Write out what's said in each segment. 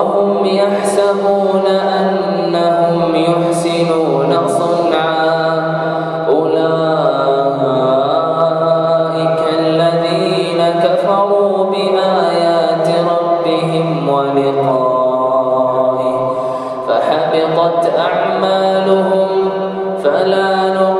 وهم يحسبون أنهم يحسنون صنعا. أولئك الذين كفروا بآيات ربهم ولقائه. فحبطت أعمالهم فلا نقيم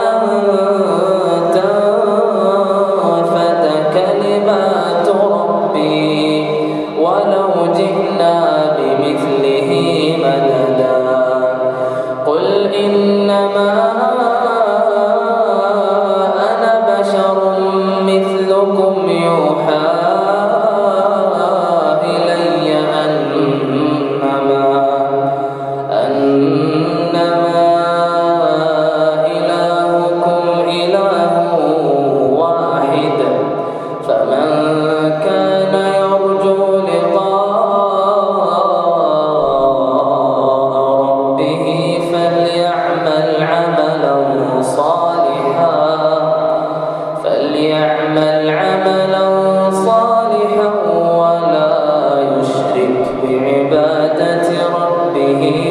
يوحى. ربه